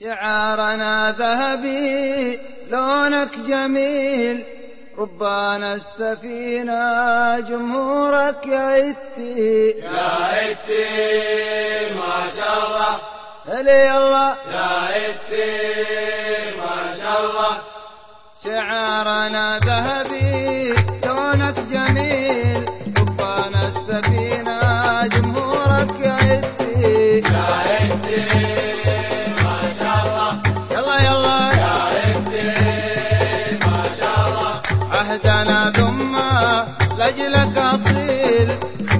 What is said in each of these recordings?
شعارنا ذهبي لونك جميل. ربان السفينة جمهورك يا إتي يا إتي ما شاء الله. هلي الله يا إتي ما شاء الله. شعارنا ذهبي لونك جميل. عهدنا ثم لجلك أصيل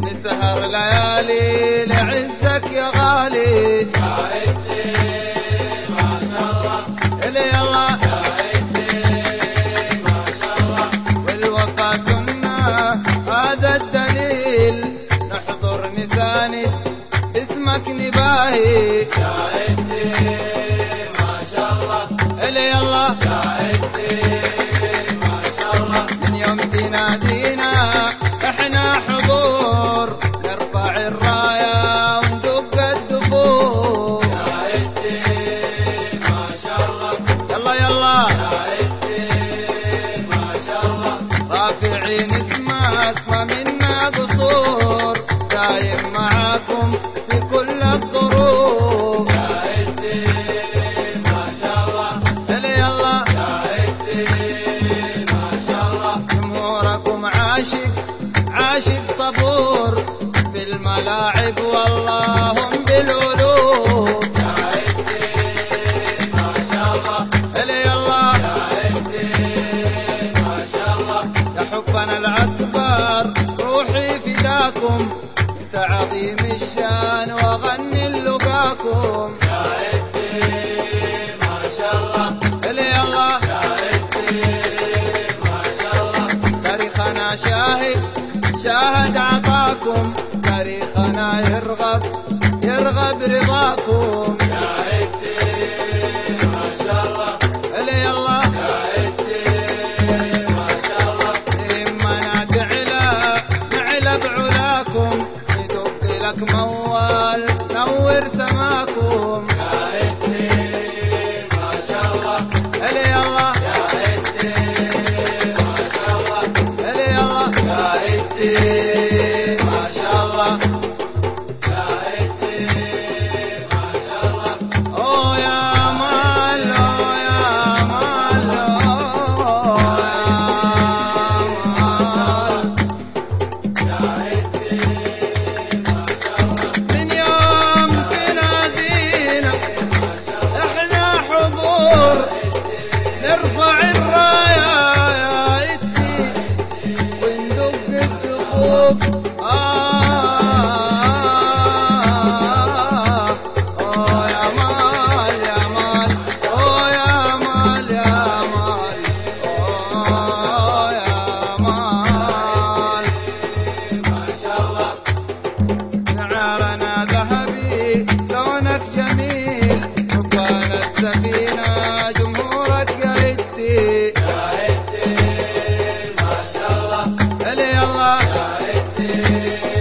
نسهر ليالي لعزك يا غالي. اسمك نباهي يا عدي ما شاء الله الله يا عدي رافعين اسمك ما منا قصور. دايم معاكم في كل الظروف. يا ما شاء الله. الله يا ما شاء الله. جمهوركم عاشق عاشق صبور. في الملاعب والله عظيم الشان وغني لقاكم يا ما شاء الله الله يا ما شاء الله تاريخنا شاهد شاهد عطاكم. تاريخنا يرغب يرغب رضاكم. يا عدي ما شاء الله إلي الله لك موال نور سماكم. جميل السفينة جمهورك ما شاء الله. الله. يا